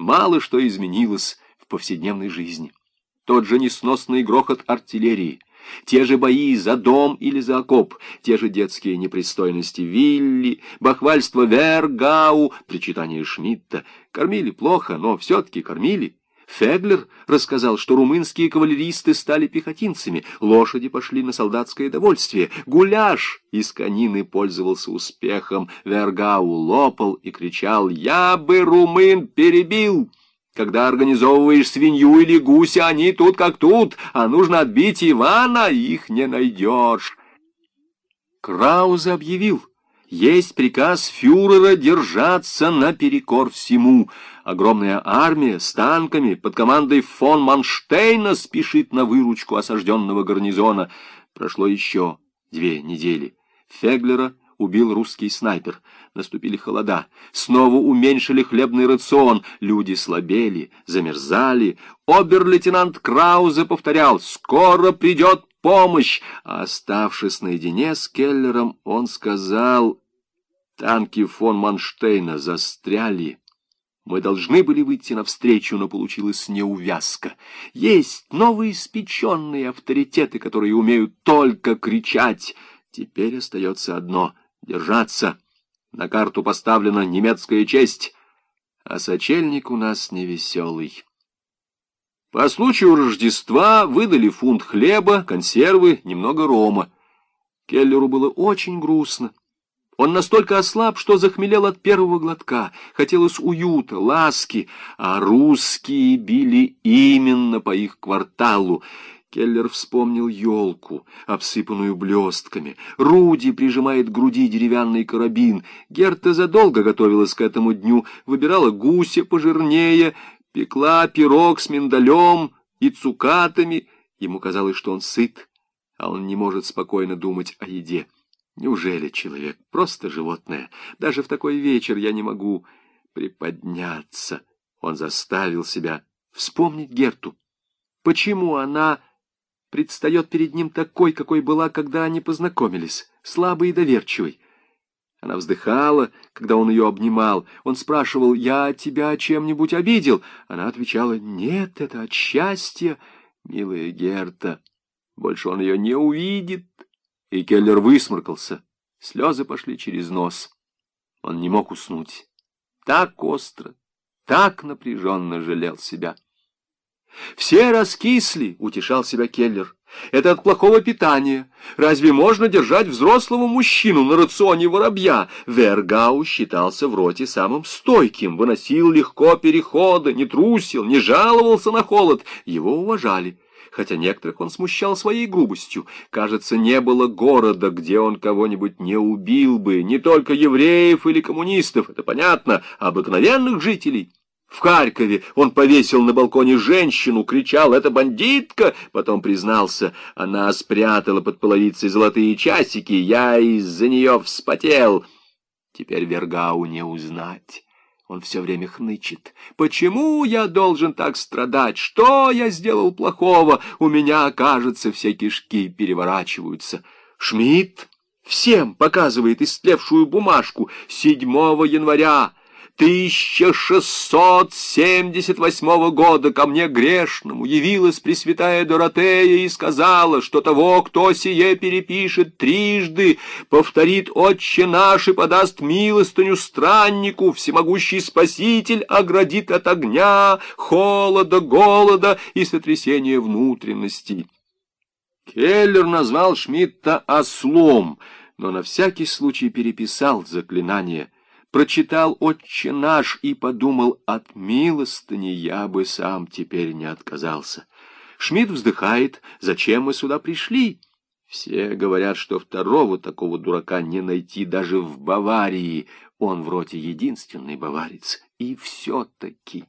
мало что изменилось в повседневной жизни. Тот же несносный грохот артиллерии, те же бои за дом или за окоп, те же детские непристойности Вилли, бахвальство Вергау, причитание Шмидта. Кормили плохо, но все-таки кормили. Феглер рассказал, что румынские кавалеристы стали пехотинцами, лошади пошли на солдатское довольствие, гуляш из конины пользовался успехом, Вергау лопал и кричал «Я бы румын перебил!» Когда организовываешь свинью или гуся, они тут как тут, а нужно отбить Ивана, их не найдешь. Краузе объявил, есть приказ фюрера держаться наперекор всему. Огромная армия с танками под командой фон Манштейна спешит на выручку осажденного гарнизона. Прошло еще две недели. Феглера убил русский снайпер. Наступили холода. Снова уменьшили хлебный рацион. Люди слабели, замерзали. Обер-лейтенант Краузе повторял «Скоро придет помощь!» А оставшись наедине с Келлером, он сказал «Танки фон Манштейна застряли». Мы должны были выйти навстречу, но получилась неувязка. Есть новые испеченные авторитеты, которые умеют только кричать. Теперь остается одно — держаться. На карту поставлена немецкая честь, а сочельник у нас невеселый. По случаю Рождества выдали фунт хлеба, консервы, немного рома. Келлеру было очень грустно. Он настолько ослаб, что захмелел от первого глотка. Хотелось уюта, ласки, а русские били именно по их кварталу. Келлер вспомнил елку, обсыпанную блестками. Руди прижимает к груди деревянный карабин. Герта задолго готовилась к этому дню, выбирала гуся пожирнее, пекла пирог с миндалем и цукатами. Ему казалось, что он сыт, а он не может спокойно думать о еде. Неужели человек просто животное? Даже в такой вечер я не могу приподняться. Он заставил себя вспомнить Герту. Почему она предстает перед ним такой, какой была, когда они познакомились, слабой и доверчивой. Она вздыхала, когда он ее обнимал. Он спрашивал, «Я тебя чем-нибудь обидел?» Она отвечала, «Нет, это от счастья, милая Герта. Больше он ее не увидит». И Келлер высморкался. Слезы пошли через нос. Он не мог уснуть. Так остро, так напряженно жалел себя. «Все раскисли», — утешал себя Келлер. «Это от плохого питания. Разве можно держать взрослого мужчину на рационе воробья?» Вергау считался в роте самым стойким, выносил легко переходы, не трусил, не жаловался на холод. Его уважали хотя некоторых он смущал своей грубостью. Кажется, не было города, где он кого-нибудь не убил бы, не только евреев или коммунистов, это понятно, а обыкновенных жителей. В Харькове он повесил на балконе женщину, кричал «Это бандитка!» Потом признался, она спрятала под половицей золотые часики, я из-за нее вспотел. Теперь Вергау не узнать. Он все время хнычет. «Почему я должен так страдать? Что я сделал плохого? У меня, кажется, все кишки переворачиваются». Шмидт всем показывает истлевшую бумажку 7 января 1678 года ко мне грешному явилась Пресвятая Доротея и сказала, что того, кто сие перепишет трижды, повторит «Отче наш» и подаст милостыню страннику, всемогущий Спаситель оградит от огня, холода, голода и сотрясения внутренностей. Келлер назвал Шмидта ослом, но на всякий случай переписал заклинание — прочитал «Отче наш» и подумал, от милостыни я бы сам теперь не отказался. Шмидт вздыхает, зачем мы сюда пришли? Все говорят, что второго такого дурака не найти даже в Баварии. Он в роте единственный баварец. И все-таки...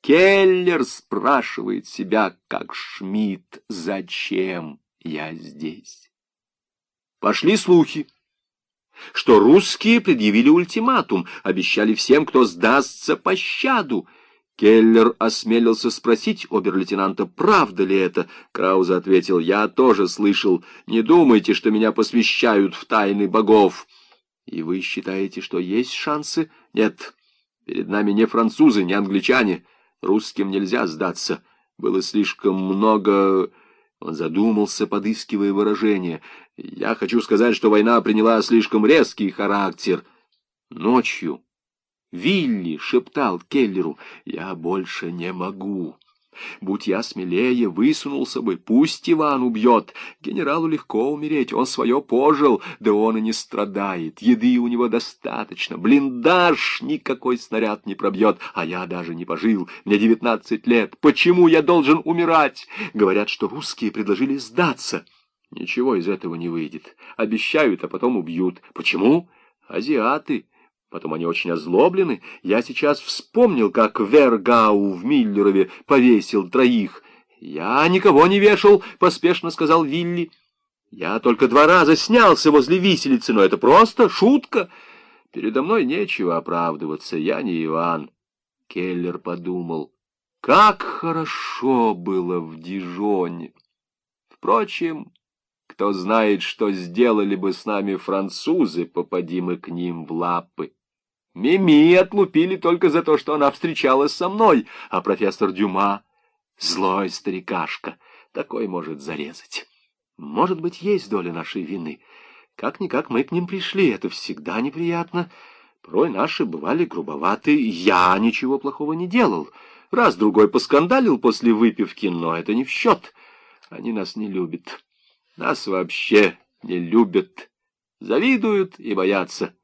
Келлер спрашивает себя, как Шмидт, зачем я здесь? Пошли слухи что русские предъявили ультиматум, обещали всем, кто сдастся, пощаду. Келлер осмелился спросить обер-лейтенанта, правда ли это. Краузе ответил, я тоже слышал, не думайте, что меня посвящают в тайны богов. И вы считаете, что есть шансы? Нет. Перед нами не французы, не англичане. Русским нельзя сдаться. Было слишком много... Он задумался, подыскивая выражение. Я хочу сказать, что война приняла слишком резкий характер. Ночью Вилли шептал Келлеру, «Я больше не могу». Будь я смелее, высунулся бы, пусть Иван убьет. Генералу легко умереть, он свое пожил, да он и не страдает. Еды у него достаточно, блиндаж никакой снаряд не пробьет, а я даже не пожил, мне девятнадцать лет. Почему я должен умирать? Говорят, что русские предложили сдаться. Ничего из этого не выйдет. Обещают, а потом убьют. Почему? Азиаты. Потом они очень озлоблены. Я сейчас вспомнил, как Вергау в Миллерове повесил троих. «Я никого не вешал», — поспешно сказал Вилли. «Я только два раза снялся возле виселицы, но это просто шутка. Передо мной нечего оправдываться, я не Иван». Келлер подумал, как хорошо было в Дижоне. Впрочем, кто знает, что сделали бы с нами французы, попади мы к ним в лапы. Мими отлупили только за то, что она встречалась со мной, а профессор Дюма — злой старикашка, такой может зарезать. Может быть, есть доля нашей вины. Как-никак мы к ним пришли, это всегда неприятно. Порой наши бывали грубоваты, я ничего плохого не делал. Раз-другой поскандалил после выпивки, но это не в счет. Они нас не любят. Нас вообще не любят. Завидуют и боятся.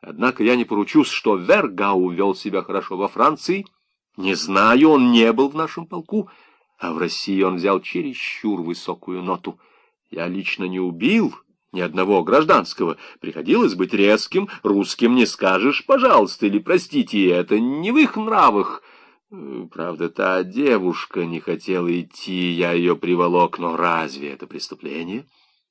Однако я не поручусь, что Вергау вел себя хорошо во Франции. Не знаю, он не был в нашем полку, а в России он взял чересчур высокую ноту. Я лично не убил ни одного гражданского. Приходилось быть резким, русским не скажешь «пожалуйста» или «простите», это не в их нравах. Правда, та девушка не хотела идти, я ее приволок, но разве это преступление?»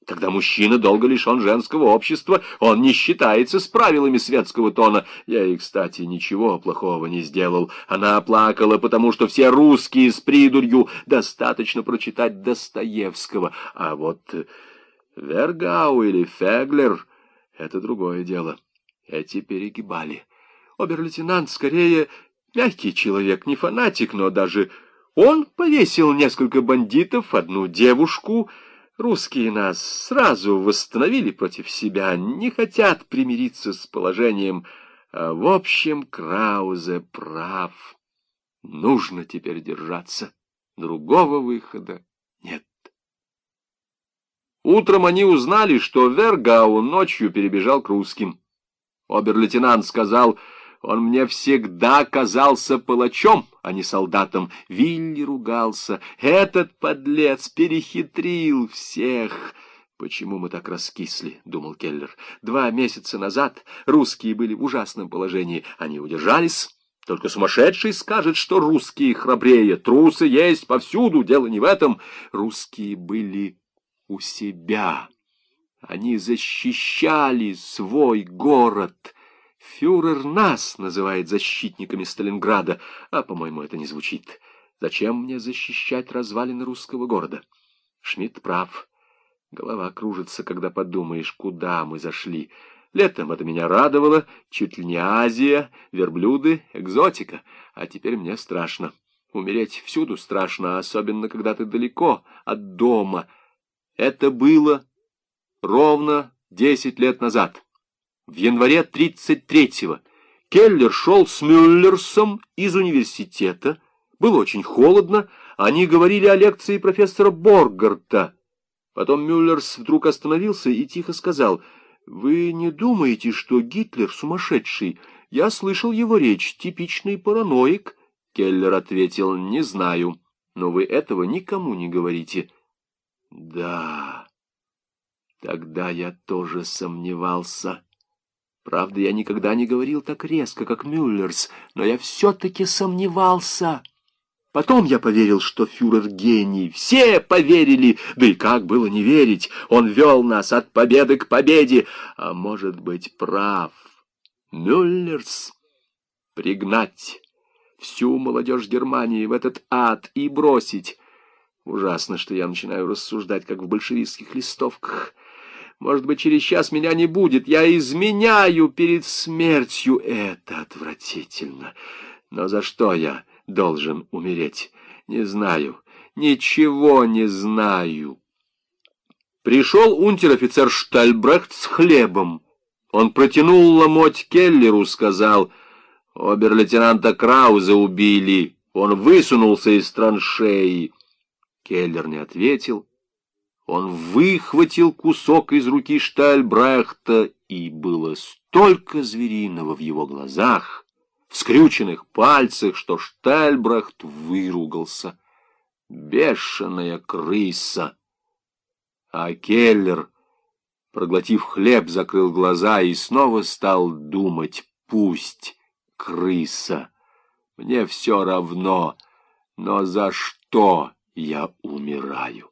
Когда мужчина долго лишен женского общества, он не считается с правилами светского тона. Я ей, кстати, ничего плохого не сделал. Она плакала, потому что все русские с придурью достаточно прочитать Достоевского. А вот Вергау или Феглер — это другое дело. Эти перегибали. Обер-лейтенант скорее мягкий человек, не фанатик, но даже он повесил несколько бандитов, одну девушку — Русские нас сразу восстановили против себя, не хотят примириться с положением. А в общем, Краузе прав. Нужно теперь держаться. Другого выхода нет. Утром они узнали, что Вергау ночью перебежал к русским. Обер-лейтенант сказал... Он мне всегда казался палачом, а не солдатом. Вилли ругался. Этот подлец перехитрил всех. «Почему мы так раскисли?» — думал Келлер. «Два месяца назад русские были в ужасном положении. Они удержались». Только сумасшедший скажет, что русские храбрее. Трусы есть повсюду, дело не в этом. Русские были у себя. Они защищали свой город. Фюрер нас называет защитниками Сталинграда, а, по-моему, это не звучит. Зачем мне защищать развалины русского города? Шмидт прав. Голова кружится, когда подумаешь, куда мы зашли. Летом это меня радовало, чуть ли не Азия, верблюды, экзотика. А теперь мне страшно. Умереть всюду страшно, особенно когда ты далеко от дома. Это было ровно десять лет назад. В январе 33-го Келлер шел с Мюллерсом из университета. Было очень холодно. Они говорили о лекции профессора Боргарта. Потом Мюллерс вдруг остановился и тихо сказал, «Вы не думаете, что Гитлер сумасшедший? Я слышал его речь, типичный параноик». Келлер ответил, «Не знаю, но вы этого никому не говорите». «Да, тогда я тоже сомневался». Правда, я никогда не говорил так резко, как Мюллерс, но я все-таки сомневался. Потом я поверил, что фюрер гений. Все поверили, да и как было не верить. Он вел нас от победы к победе, а может быть прав. Мюллерс пригнать всю молодежь Германии в этот ад и бросить. Ужасно, что я начинаю рассуждать, как в большевистских листовках. Может быть, через час меня не будет. Я изменяю перед смертью. Это отвратительно. Но за что я должен умереть? Не знаю. Ничего не знаю. Пришел унтер-офицер Штальбрехт с хлебом. Он протянул ломоть Келлеру, сказал, «Обер-лейтенанта Крауза убили. Он высунулся из траншеи». Келлер не ответил. Он выхватил кусок из руки Штальбрехта, и было столько звериного в его глазах, в скрюченных пальцах, что Штальбрехт выругался. Бешеная крыса! А Келлер, проглотив хлеб, закрыл глаза и снова стал думать, пусть крыса, мне все равно, но за что я умираю?